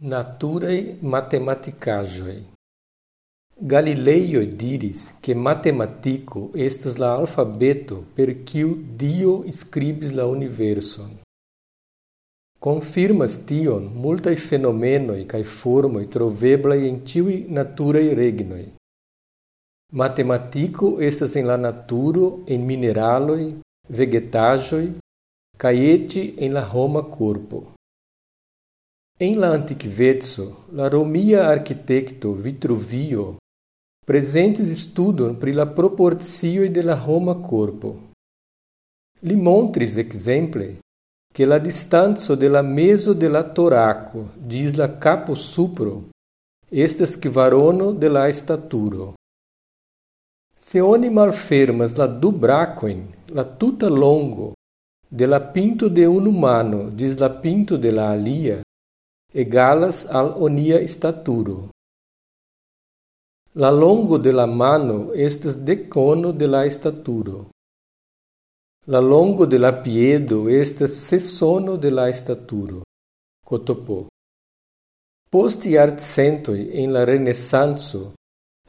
Naturaj matematikaĵoj Galilejo diris, ke matematiko estas la alfabeto per kiu Dio skribis la universon. Konfirmas tion multaj fenomenoj kaj formoj troveblaj en ĉiuj naturaj regnoj. Matematiko estas en la naturo, en mineraloj, vegetaĵoj kaj en la homa korpo. En la antikveco la romia arkitekto Vitruvio prezentis studon pri la proporcioj de la korpo. Li montris ekzemple ke la distanco de la mezo de la torako ĝis la kapo supro estas kvarono de la staturo. Se oni malfermas la du brakojn, la tuta longo de la pinto de unu mano ĝis la pinto de la alia, egalas al onia staturo. La longo de la mano estas decono de la staturo. La longo de la piedo estas sesono de la staturo. Cotopo. Post iarcentoi en la Renesanzo,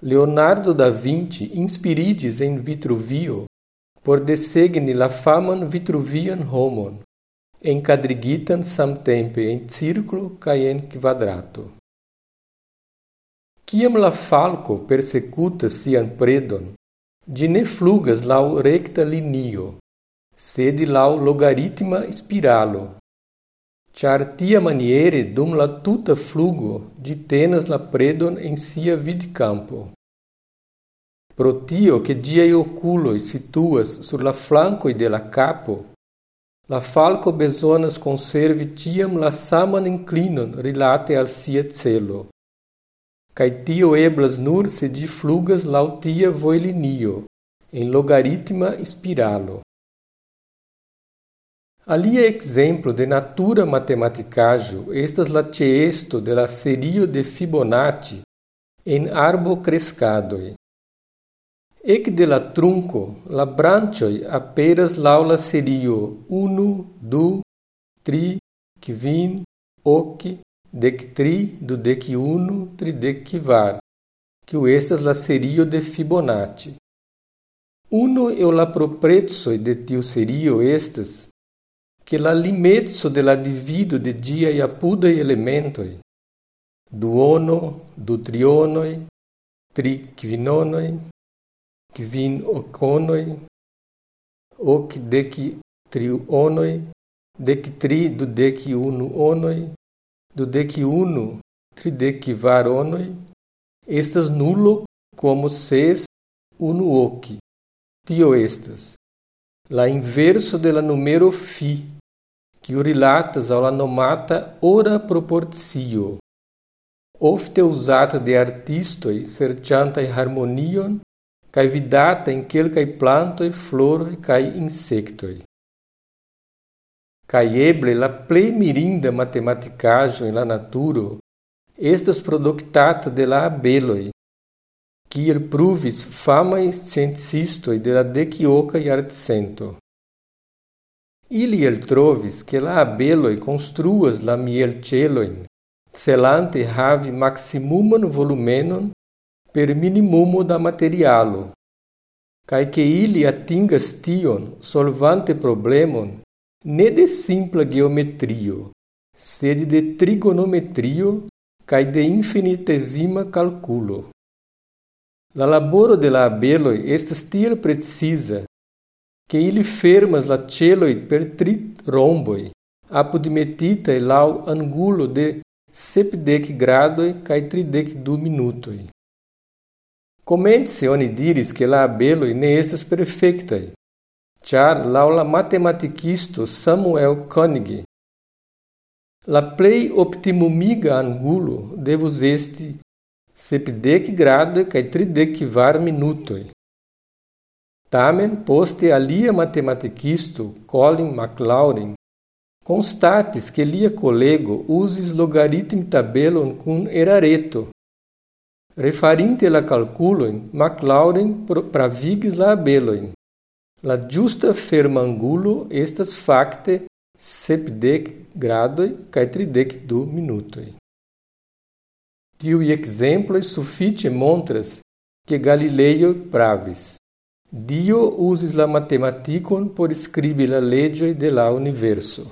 Leonardo da Vinci inspiridis en Vitruvio por desegni la faman Vitruvian homon, encadrigitan samtempe en circlo kaj en kvadrato. Kiam la falco persecutas sian predon, ĝi ne flugas laŭ rekta linio, sed laŭ logaritma spiralo, ĉar tiamaniere dum la tuta flugo ĝi tenas la predon en sia vidkampo. Pro tio ke ĝiaj okuloj situas sur la flankoj de la kapo, La falco bezonas conservi tiam la saman inclinon rilate al sia celo. Kaj tio eblas nur se ĝi flugas laŭ tia vojlinio, en logaritma spiralo. Alia de natura matematikaĵo estas la ĉeesto de la serio de Fibonacci en arbo-kreskadoj. Ec de la trunco, la branchoi aperas lau la serio unu, du, tri, quin, hoc, dec tri, dudec unu, tridec var, quiu estas la serio de Fibonacci. Uno eu la proprezoi de tiu serio estas, que la limetso de la divido de diai apudai elementoi, duono, du trionoi, tri quinonoi, kvin okonoj, ok deki trionoj, deki tri dudeki unu onoj, dudeki unu trideki var onoj, estas nulo como ses unu ok. Tio estas la inverso de la numero fi, que rilatas ao la nomata ora proporcio, ofte usata de artistoj serĉantaj harmonion kaj vidata en kelkaj plantoj, floroj kaj insektoj. Kaj eble la plej mirinda matematikaĵo en la naturo estas produktata de la abeloj, kiel pruvis famaj sciencistoj de la dekioka jarcento. Ili eltrovis ke la abeloj konstruas la mielĉelojn, celante havi maksimuman volumenon per minimumo da materialo, cae che ili atingas tion solvante problemon ne de simpla geometrio, sed de trigonometrio cae de infinitesima calculo. La laboro de la abeloi estas tiel precisa, che ili fermas la celoi per tri romboi, apud metitae lau angulo de sepdec gradoi cae tridec du minutoi. Comence oni diris che la abeloi ne estas perfectai, char lau la matematikisto Samuel Koenig, la plei optimumiga angulo devus esti sepdec grado kaj tridec var minutoi. Tamen poste alia matematikisto Colin McLaurin constatis que lia colego usis logaritm tabelon cum erareto, Refarinte la calculojn, Maclaurin pravigis la abelojn. La ĝusta fermangulo estas fakte sepdek gradoj kaj tridek du minutoj. Tiuj ekzemploj sufiĉe montras, ke Galileo pravis. Dio usis la matematikon por skribi la leĝoj de la universo.